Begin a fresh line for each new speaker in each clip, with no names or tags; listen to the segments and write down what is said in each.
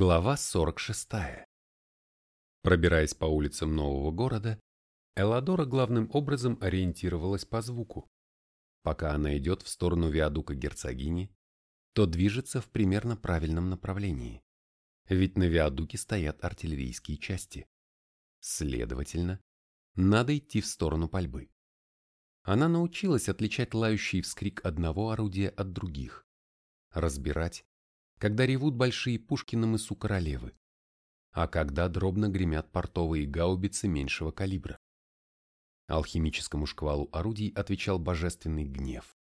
Глава 46. Пробираясь по улицам нового города, Эладора главным образом ориентировалась по звуку. Пока она идет в сторону виадука герцогини, то движется в примерно правильном направлении. Ведь на виадуке стоят артиллерийские части. Следовательно, надо идти в сторону пальбы. Она научилась отличать лающий вскрик одного орудия от других, разбирать, когда ревут большие пушки на мысу королевы, а когда дробно гремят портовые гаубицы меньшего калибра. Алхимическому шквалу орудий отвечал божественный гнев.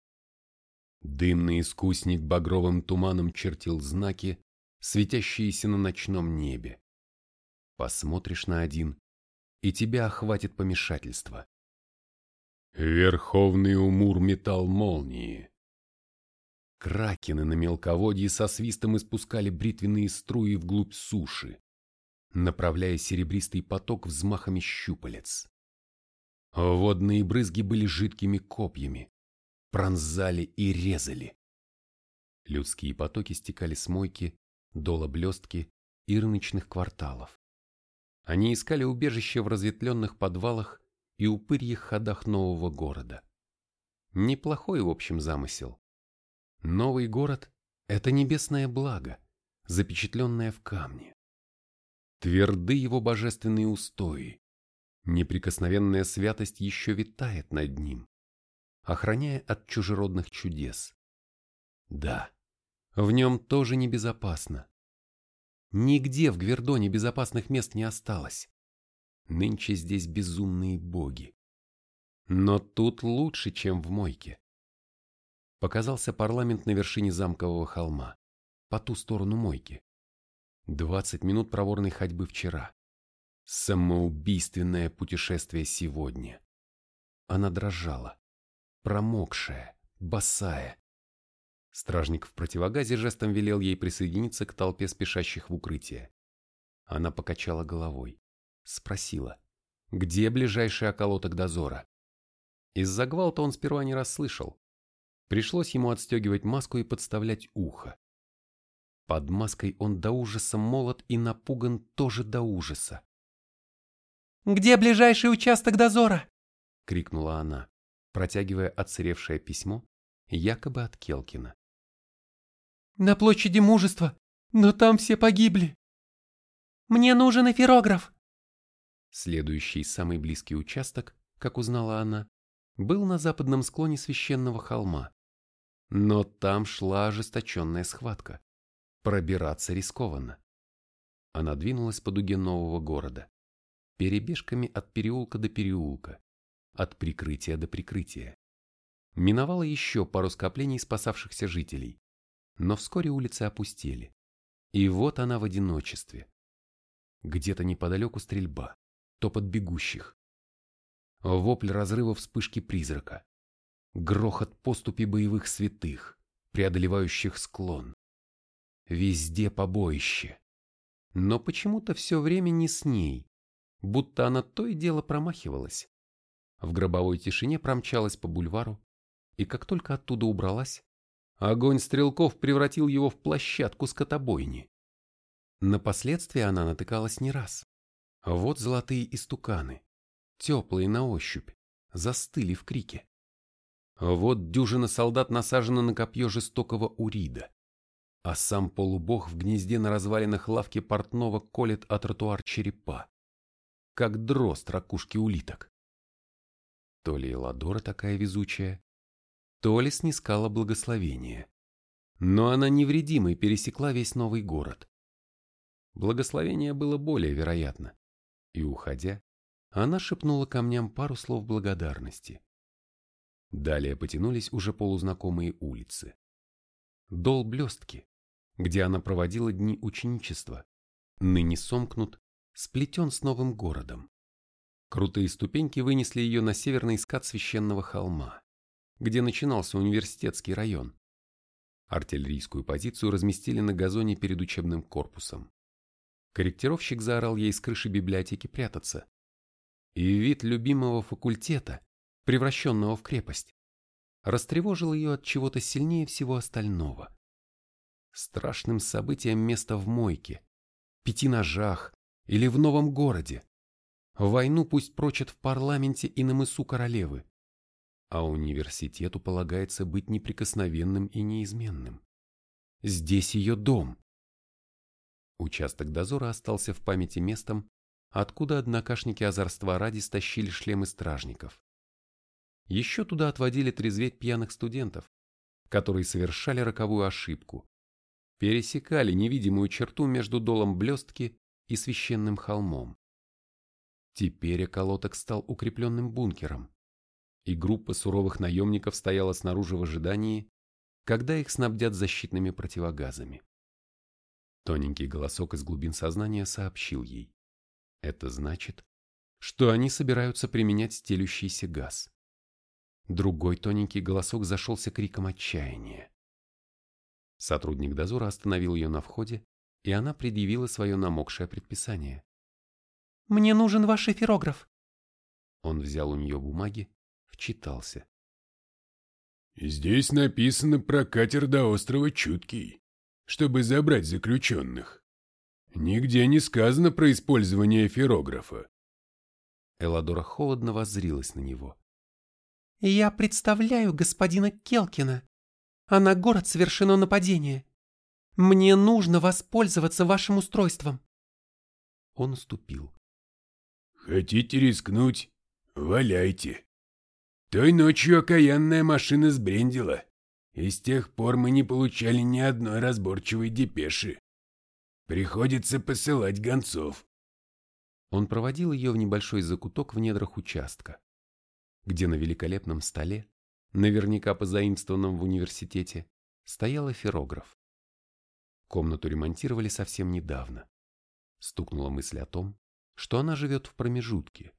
Дымный искусник багровым туманом чертил знаки, светящиеся на ночном небе. Посмотришь на один, и тебя охватит помешательство. Верховный Умур метал молнии. Кракены на мелководье со свистом испускали бритвенные струи вглубь суши, направляя серебристый поток взмахами щупалец. Водные брызги были жидкими копьями, пронзали и резали. Людские потоки стекали с мойки, дола блестки и рыночных кварталов. Они искали убежище в разветвленных подвалах и упырьих ходах нового города. Неплохой, в общем, замысел. Новый город – это небесное благо, запечатленное в камне. Тверды его божественные устои, неприкосновенная святость еще витает над ним, охраняя от чужеродных чудес. Да, в нем тоже небезопасно. Нигде в Гвердоне безопасных мест не осталось. Нынче здесь безумные боги. Но тут лучше, чем в мойке показался парламент на вершине замкового холма, по ту сторону мойки. Двадцать минут проворной ходьбы вчера. Самоубийственное путешествие сегодня. Она дрожала, промокшая, босая. Стражник в противогазе жестом велел ей присоединиться к толпе спешащих в укрытие. Она покачала головой, спросила, где ближайший околоток дозора. Из-за гвалта он сперва не расслышал, Пришлось ему отстегивать маску и подставлять ухо. Под маской он до ужаса молод и напуган тоже до ужаса.
«Где ближайший участок дозора?»
— крикнула она, протягивая отсыревшее письмо, якобы от Келкина.
«На площади мужества, но там все погибли. Мне нужен эфирограф!»
Следующий самый близкий участок, как узнала она, был на западном склоне священного холма. Но там шла ожесточенная схватка. Пробираться рискованно. Она двинулась по дуге нового города, перебежками от переулка до переулка, от прикрытия до прикрытия. Миновала еще пару скоплений спасавшихся жителей, но вскоре улицы опустели. И вот она в одиночестве. Где-то неподалеку стрельба, топот бегущих. Вопль разрыва вспышки призрака грохот поступи боевых святых, преодолевающих склон. Везде побоище. Но почему-то все время не с ней, будто она то и дело промахивалась. В гробовой тишине промчалась по бульвару, и как только оттуда убралась, огонь стрелков превратил его в площадку скотобойни. На последствия она натыкалась не раз. Вот золотые истуканы, теплые на ощупь, застыли в крике. Вот дюжина солдат насажена на копье жестокого Урида, а сам полубог в гнезде на развалинах лавки портного колет о тротуар черепа, как дрозд ракушки улиток. То ли Эладора такая везучая, то ли снискала благословение. Но она невредимой пересекла весь новый город. Благословение было более вероятно, и, уходя, она шепнула камням пару слов благодарности. Далее потянулись уже полузнакомые улицы. Дол блестки, где она проводила дни ученичества, ныне сомкнут, сплетен с новым городом. Крутые ступеньки вынесли ее на северный скат священного холма, где начинался университетский район. Артиллерийскую позицию разместили на газоне перед учебным корпусом. Корректировщик заорал ей с крыши библиотеки прятаться. И вид любимого факультета, превращенного в крепость, растревожил ее от чего-то сильнее всего остального. Страшным событием место в мойке, пяти ножах или в новом городе. Войну пусть прочат в парламенте и на мысу королевы. А университету полагается быть неприкосновенным и неизменным. Здесь ее дом. Участок дозора остался в памяти местом, откуда однокашники озорства ради стащили шлемы стражников. Еще туда отводили трезветь пьяных студентов, которые совершали роковую ошибку, пересекали невидимую черту между долом блестки и священным холмом. Теперь околоток стал укрепленным бункером, и группа суровых наемников стояла снаружи в ожидании, когда их снабдят защитными противогазами. Тоненький голосок из глубин сознания сообщил ей. Это значит, что они собираются применять стелющийся газ. Другой тоненький голосок зашелся криком отчаяния. Сотрудник дозора остановил ее на входе, и она предъявила свое намокшее предписание.
«Мне нужен ваш эфирограф».
Он взял у нее бумаги, вчитался.
«Здесь написано про катер до острова Чуткий, чтобы забрать заключенных. Нигде не сказано про использование эфирографа».
Эладора холодно воззрилась на него.
«Я представляю господина Келкина, а на город совершено нападение. Мне нужно воспользоваться вашим устройством.
Он уступил.
Хотите рискнуть? Валяйте. Той ночью окаянная машина сбрендила, и с тех пор мы не получали ни одной разборчивой депеши. Приходится посылать гонцов.
Он проводил ее в небольшой закуток в недрах участка, где на великолепном столе наверняка позаимствованном в университете, стоял эфирограф. Комнату ремонтировали совсем недавно. Стукнула мысль о том, что она живет в промежутке,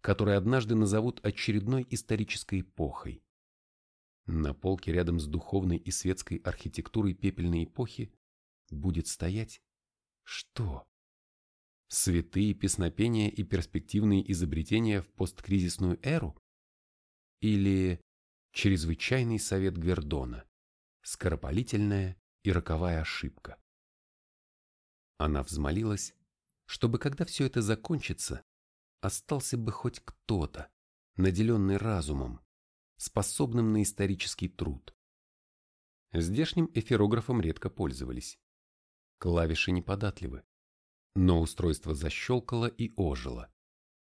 который однажды назовут очередной исторической эпохой. На полке рядом с духовной и светской архитектурой пепельной эпохи будет стоять что? Святые песнопения и перспективные изобретения в посткризисную эру? Или Чрезвычайный совет Гвердона. Скоропалительная и роковая ошибка. Она взмолилась, чтобы когда все это закончится, остался бы хоть кто-то, наделенный разумом, способным на исторический труд. Здешним эфирографом редко пользовались. Клавиши неподатливы, но устройство защелкало и ожило,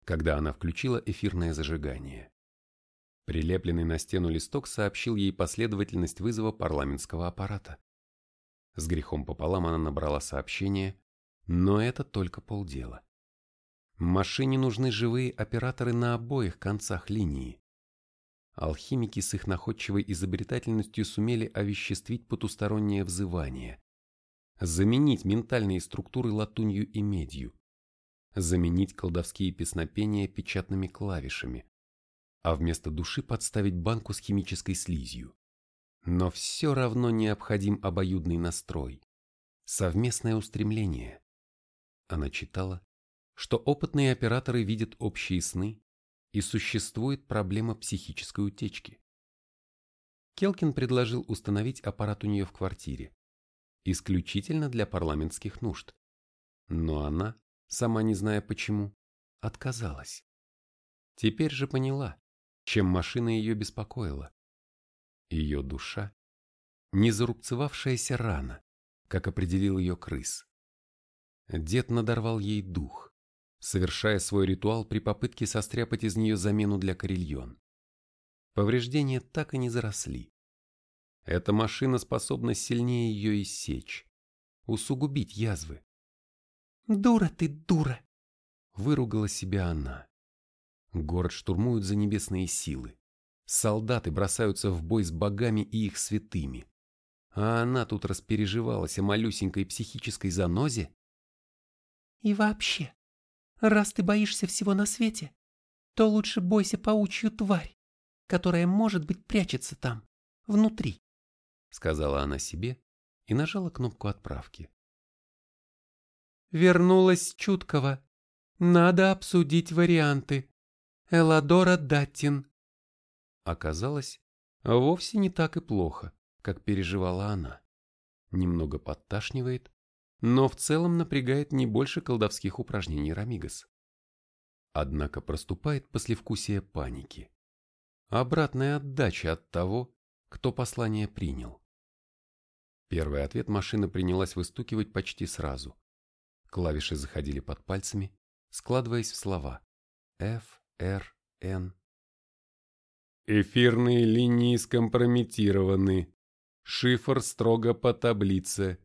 когда она включила эфирное зажигание. Прилепленный на стену листок сообщил ей последовательность вызова парламентского аппарата. С грехом пополам она набрала сообщение, но это только полдела. Машине нужны живые операторы на обоих концах линии. Алхимики с их находчивой изобретательностью сумели овеществить потустороннее взывание, заменить ментальные структуры латунью и медью, заменить колдовские песнопения печатными клавишами, а вместо души подставить банку с химической слизью. Но все равно необходим обоюдный настрой, совместное устремление. Она читала, что опытные операторы видят общие сны и существует проблема психической утечки. Келкин предложил установить аппарат у нее в квартире, исключительно для парламентских нужд. Но она, сама не зная почему, отказалась. Теперь же поняла, чем машина ее беспокоила. Ее душа – не зарубцевавшаяся рана, как определил ее крыс. Дед надорвал ей дух, совершая свой ритуал при попытке состряпать из нее замену для карельон. Повреждения так и не заросли. Эта машина способна сильнее ее иссечь, усугубить язвы.
«Дура ты, дура!»
– выругала себя она. Город штурмуют за небесные силы. Солдаты бросаются в бой с богами и их святыми. А она тут распереживалась о малюсенькой психической занозе?
И вообще, раз ты боишься всего на свете, то лучше бойся паучью тварь, которая, может быть, прячется там, внутри,
сказала она себе и нажала кнопку отправки.
Вернулась чуткого. Надо обсудить варианты. Эладора Даттин.
Оказалось, вовсе не так и плохо, как переживала она. Немного подташнивает, но в целом напрягает не больше колдовских упражнений Рамигас. Однако проступает послевкусие паники. Обратная отдача от того, кто послание принял. Первый ответ машина принялась выстукивать почти сразу. Клавиши заходили под пальцами, складываясь в слова F, N. Эфирные линии скомпрометированы. Шифр строго по таблице.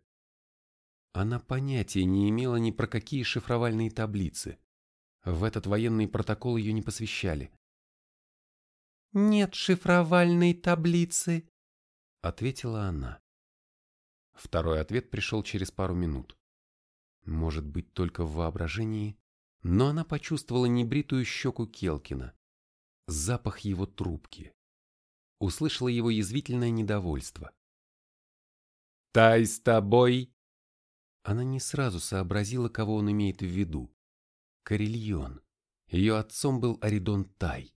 Она понятия не имела ни про какие шифровальные таблицы. В этот военный протокол ее не посвящали.
«Нет шифровальной таблицы», —
ответила она. Второй ответ пришел через пару минут. Может быть, только в воображении, но она почувствовала небритую щеку Келкина, запах его трубки. Услышала его язвительное недовольство. «Тай с тобой!» Она не сразу сообразила, кого он имеет в виду. Карельон. Ее отцом был Аридон Тай.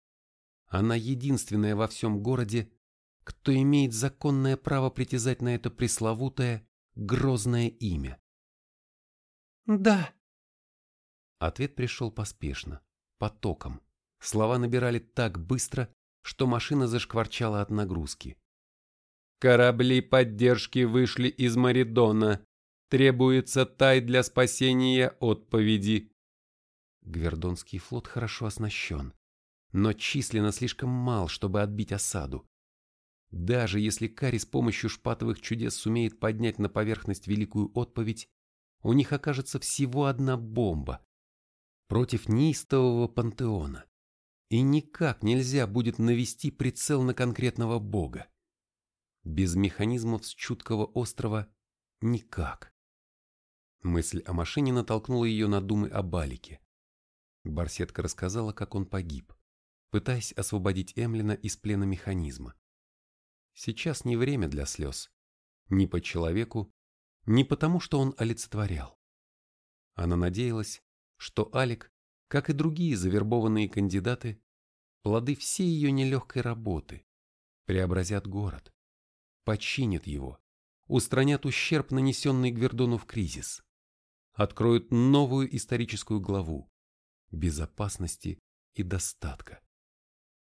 Она единственная во всем городе, кто имеет законное право притязать на это пресловутое, грозное имя.
«Да».
Ответ пришел поспешно, потоком. Слова набирали так быстро, что машина зашкварчала от нагрузки. «Корабли поддержки вышли из Маридона. Требуется тай для спасения отповеди». Гвердонский флот хорошо оснащен, но численно слишком мал, чтобы отбить осаду. Даже если Кари с помощью шпатовых чудес сумеет поднять на поверхность великую отповедь, у них окажется всего одна бомба против неистового пантеона. И никак нельзя будет навести прицел на конкретного бога. Без механизмов с чуткого острова никак. Мысль о машине натолкнула ее на думы о Балике. Барсетка рассказала, как он погиб, пытаясь освободить Эмлина из плена механизма. Сейчас не время для слез. Ни по человеку, ни потому, что он олицетворял. Она надеялась, что Алик, как и другие завербованные кандидаты, плоды всей ее нелегкой работы, преобразят город, починят его, устранят ущерб, нанесенный Гвердону в кризис, откроют новую историческую главу безопасности и достатка.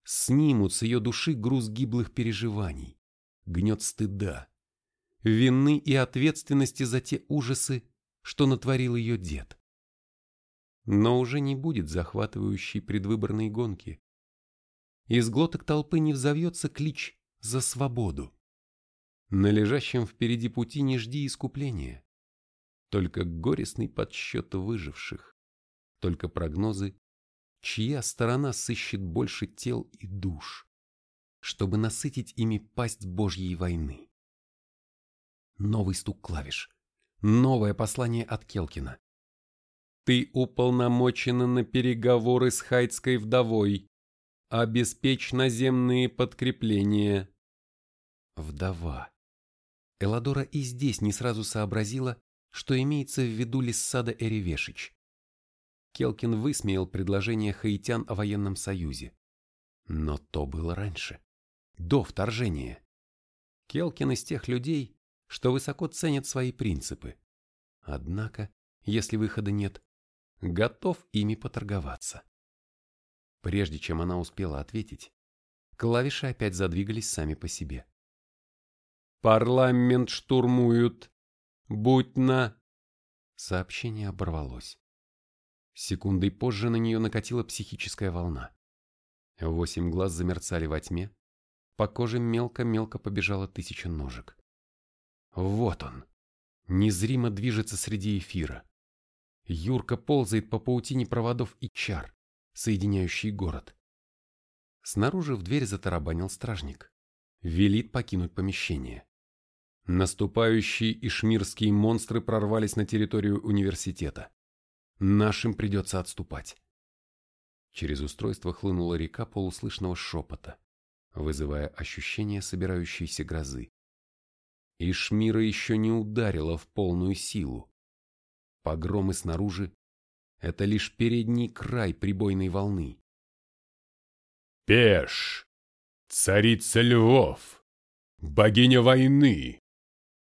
Снимут с ее души груз гиблых переживаний, гнет стыда, вины и ответственности за те ужасы, что натворил ее дед. Но уже не будет захватывающей предвыборной гонки. Из глоток толпы не взовьется клич за свободу. На лежащем впереди пути не жди искупления, только горестный подсчет выживших, только прогнозы, чья сторона сыщет больше тел и душ, чтобы насытить ими пасть Божьей войны. Новый стук клавиш. Новое послание от Келкина. Ты уполномочена на переговоры с хайтской вдовой. Обеспечь наземные подкрепления. Вдова. Эладора и здесь не сразу сообразила, что имеется в виду Лиссада Эревешич. Келкин высмеял предложение хаитян о военном союзе. Но то было раньше, до вторжения. Келкин из тех людей, что высоко ценят свои принципы. Однако, если выхода нет, готов ими поторговаться. Прежде чем она успела ответить, клавиши опять задвигались сами по себе. «Парламент штурмуют! Будь на...» Сообщение оборвалось. Секундой позже на нее накатила психическая волна. Восемь глаз замерцали во тьме, по коже мелко-мелко побежала тысяча ножек. Вот он, незримо движется среди эфира. Юрка ползает по паутине проводов и чар, соединяющий город. Снаружи в дверь затарабанил стражник. Велит покинуть помещение. Наступающие ишмирские монстры прорвались на территорию университета. Нашим придется отступать. Через устройство хлынула река полуслышного шепота, вызывая ощущение собирающейся грозы. И Шмира еще не ударила в полную силу. Погромы снаружи — это лишь передний край прибойной волны.
Пеш, царица львов, богиня войны,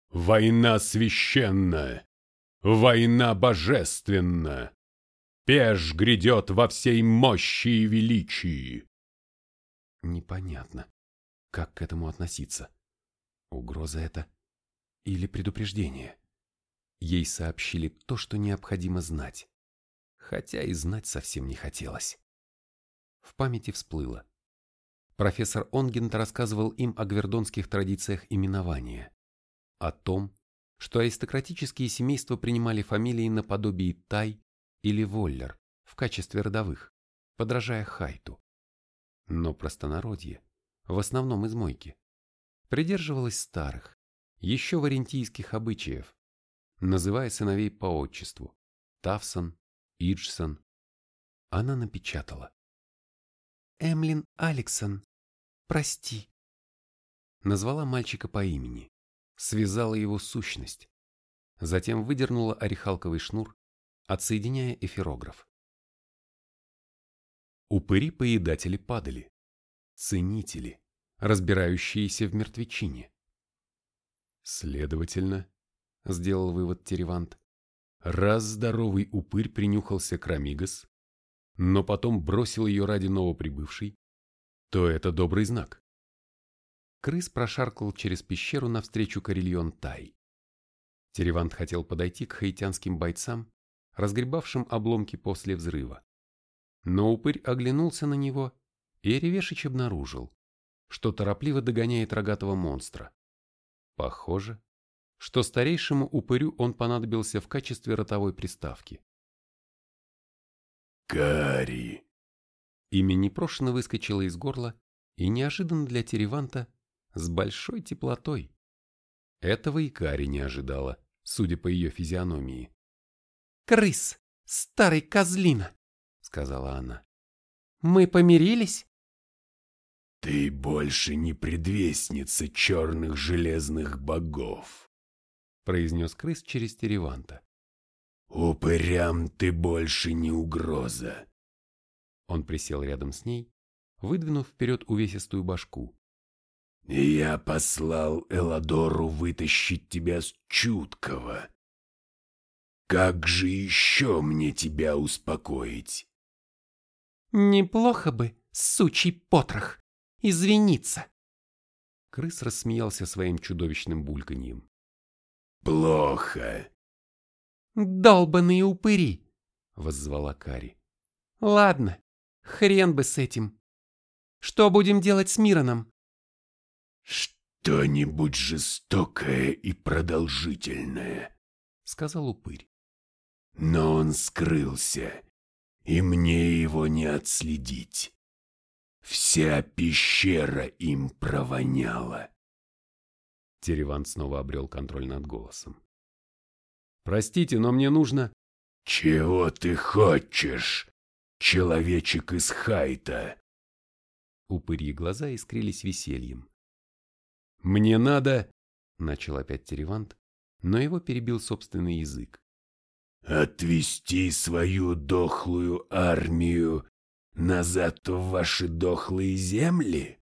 война священная,
Война божественна! Пеш грядет во всей мощи и величии!» Непонятно, как к этому относиться. Угроза это или предупреждение? Ей сообщили то, что необходимо знать, хотя и знать совсем не хотелось. В памяти всплыло. Профессор Онгент рассказывал им о гвердонских традициях именования, о том, что аристократические семейства принимали фамилии наподобие Тай или Воллер в качестве родовых, подражая Хайту. Но простонародье, в основном из мойки, придерживалось старых, еще варентийских обычаев, называя сыновей по отчеству Тавсон, Иджсон. Она напечатала.
Эмлин Алексон, прости.
Назвала мальчика по имени, связала его сущность, затем выдернула орехалковый шнур, отсоединяя эфирограф. Упыри-поедатели падали, ценители, разбирающиеся в мертвечине. Следовательно, сделал вывод Теревант, раз здоровый упырь принюхался к Рамигас, но потом бросил ее ради новоприбывшей, то это добрый знак. Крыс прошаркал через пещеру навстречу Карельон Тай. Теревант хотел подойти к хаитянским бойцам, разгребавшим обломки после взрыва. Но упырь оглянулся на него, и Ревешич обнаружил, что торопливо догоняет рогатого монстра. Похоже, что старейшему упырю он понадобился в качестве ротовой приставки.
Кари.
Имя непрошено выскочило из горла и неожиданно для Тереванта с большой теплотой. Этого и Кари не ожидала, судя по ее физиономии.
«Крыс, старый козлина!»
сказала она.
«Мы помирились?»
«Ты больше не предвестница черных железных богов»,
произнес крыс через Тереванта.
«Упырям ты больше не угроза».
Он присел рядом с ней, выдвинув вперед увесистую башку.
«Я послал Эладору вытащить тебя с чуткого. Как же еще мне тебя успокоить?»
Неплохо бы, сучий потрох, извиниться.
Крыс рассмеялся своим чудовищным бульканьем.
Плохо.
Долбаные упыри,
воззвала Кари.
Ладно, хрен бы с этим. Что будем делать с Мироном?
Что-нибудь жестокое и продолжительное, сказал упырь. Но он скрылся, и мне его не отследить. Вся пещера им провоняла.
Тереван снова обрел контроль над голосом. «Простите, но мне нужно...»
«Чего ты хочешь, человечек из Хайта?»
Упырьи глаза искрились весельем. «Мне надо...» — начал опять Теревант, но его перебил собственный язык.
Отвести свою дохлую армию назад в ваши дохлые земли?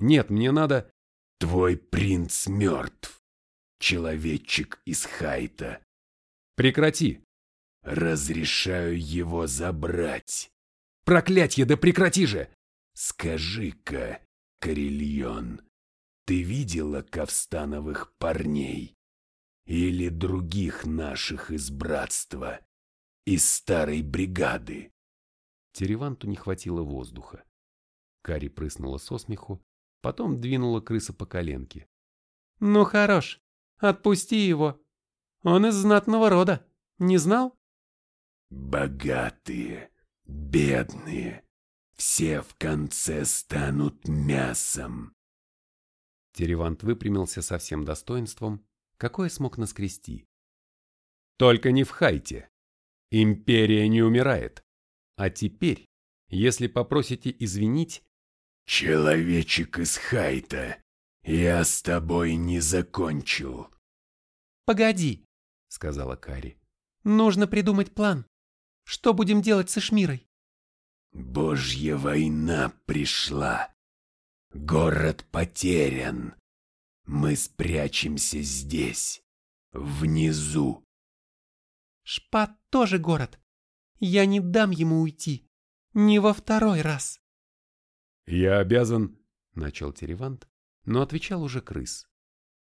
Нет, мне надо...
Твой принц мертв, человечек из Хайта.
Прекрати.
Разрешаю его забрать.
Проклятье, да прекрати же!
Скажи-ка, Карельон, ты видела Ковстановых парней? или других наших из братства, из старой бригады.
Тереванту не хватило воздуха. Кари прыснула со смеху, потом двинула крыса по коленке.
«Ну хорош, отпусти его. Он из знатного рода, не знал?»
«Богатые, бедные, все в конце станут мясом».
Теревант выпрямился со всем достоинством какое смог наскрести. Только не в Хайте. Империя не умирает. А теперь, если попросите извинить...
Человечек из Хайта, я с тобой не закончил.
Погоди, сказала Кари. Нужно придумать план. Что будем делать с Ишмирой?
Божья война пришла. Город потерян. Мы спрячемся здесь, внизу,
Шпат тоже город. Я не дам ему уйти. Не во второй раз.
Я обязан, начал Теревант, но отвечал уже крыс.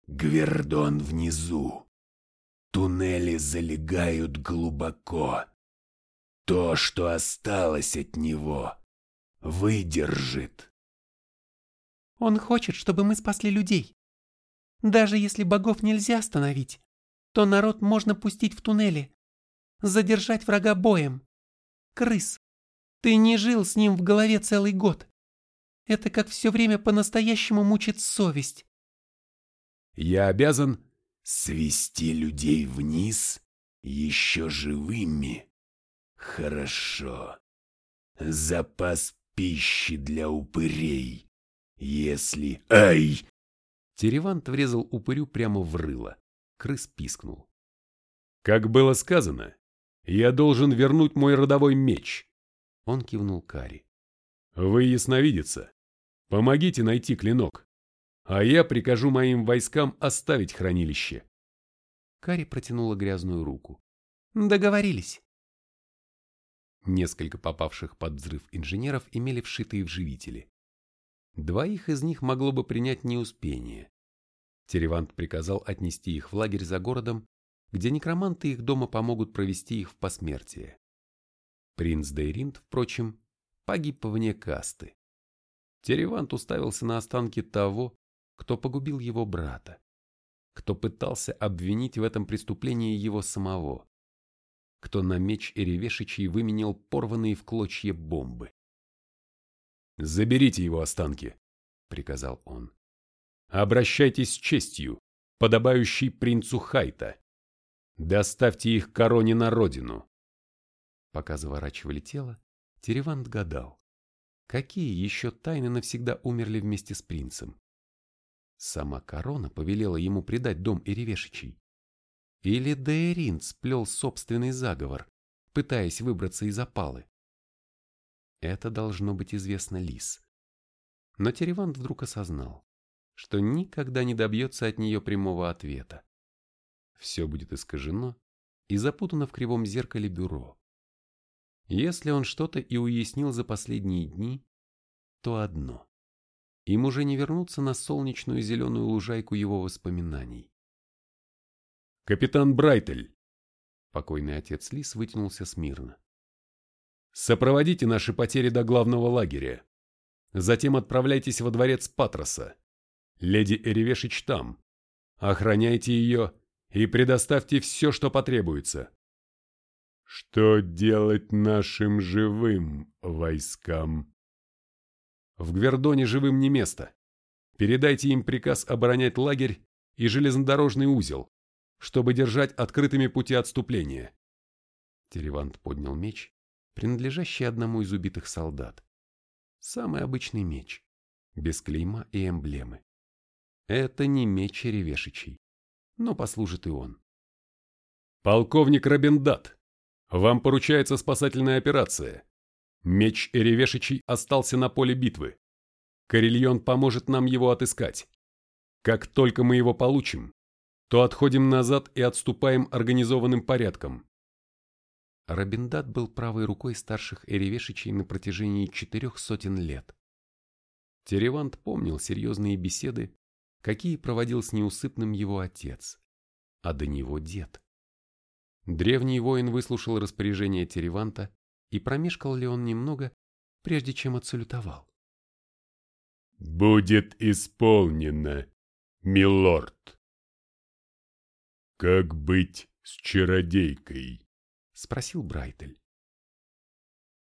Гвердон внизу. Туннели залегают глубоко. То, что осталось от него, выдержит.
Он хочет, чтобы мы спасли людей. Даже если богов нельзя остановить, то народ можно пустить в туннели, задержать врага боем. Крыс, ты не жил с ним в голове целый год. Это как все время по-настоящему мучит совесть.
Я обязан
свести людей вниз еще живыми. Хорошо. Запас пищи для упырей. Если... Ай!
Теревант врезал упырю прямо в рыло. Крыс пискнул. Как было сказано, я должен вернуть мой родовой меч. Он кивнул Кари. Вы ясновидица. Помогите найти клинок, а я прикажу моим войскам оставить хранилище. Кари протянула грязную руку.
Договорились.
Несколько попавших под взрыв инженеров имели вшитые вживители. Двоих из них могло бы принять неуспение. Теревант приказал отнести их в лагерь за городом, где некроманты их дома помогут провести их в посмертие. Принц Дейринд, впрочем, погиб вне касты. Теревант уставился на останки того, кто погубил его брата, кто пытался обвинить в этом преступлении его самого, кто на меч Эревешичей выменял порванные в клочья бомбы. «Заберите его останки», — приказал он. «Обращайтесь с честью, подобающей принцу Хайта. Доставьте их короне на родину». Пока заворачивали тело, Теревант гадал, какие еще тайны навсегда умерли вместе с принцем. Сама корона повелела ему предать дом Эревешичей. Или Дейрин сплел собственный заговор, пытаясь выбраться из опалы. Это должно быть известно Лис. Но Теревант вдруг осознал, что никогда не добьется от нее прямого ответа. Все будет искажено и запутано в кривом зеркале бюро. Если он что-то и уяснил за последние дни, то одно. Им уже не вернуться на солнечную зеленую лужайку его воспоминаний. «Капитан Брайтель!» Покойный отец Лис вытянулся смирно. «Сопроводите наши потери до главного лагеря. Затем отправляйтесь во дворец Патроса. Леди Эревешич там. Охраняйте ее и предоставьте все, что потребуется». «Что делать нашим живым войскам?» В Гвердоне живым не место. Передайте им приказ оборонять лагерь и железнодорожный узел, чтобы держать открытыми пути отступления. Теревант поднял меч, принадлежащий одному из убитых солдат. Самый обычный меч, без клейма и эмблемы. Это не меч Ревешичей, но послужит и он. «Полковник Робиндат, вам поручается спасательная операция. Меч Эревешичей остался на поле битвы. Карельон поможет нам его отыскать. Как только мы его получим, то отходим назад и отступаем организованным порядком. Рабиндат был правой рукой старших Эревешичей на протяжении четырех сотен лет. Теревант помнил серьезные беседы, какие проводил с неусыпным его отец, а до него дед. Древний воин выслушал распоряжение Тереванта и промешкал ли он немного, прежде чем отсалютовал.
«Будет исполнено, милорд!» «Как быть с чародейкой?»
— спросил Брайтель.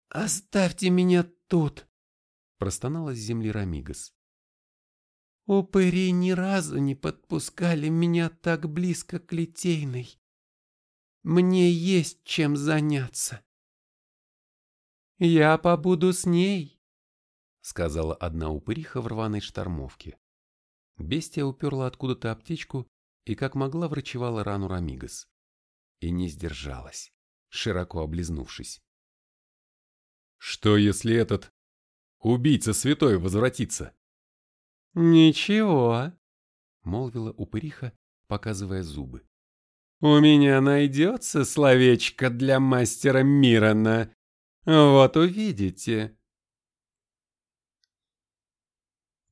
«Оставьте меня тут!»
— простонала с земли Рамигас.
«Упыри ни разу не подпускали меня так близко к Литейной. Мне есть чем заняться». «Я побуду с ней», — сказала одна упыриха в рваной штормовке.
Бестия уперла откуда-то аптечку и как могла врачевала рану Рамигас. И не сдержалась, широко облизнувшись. «Что, если этот убийца святой возвратится?»
«Ничего», —
молвила упыриха, показывая зубы. У меня найдется словечко для мастера Мирона. Вот увидите.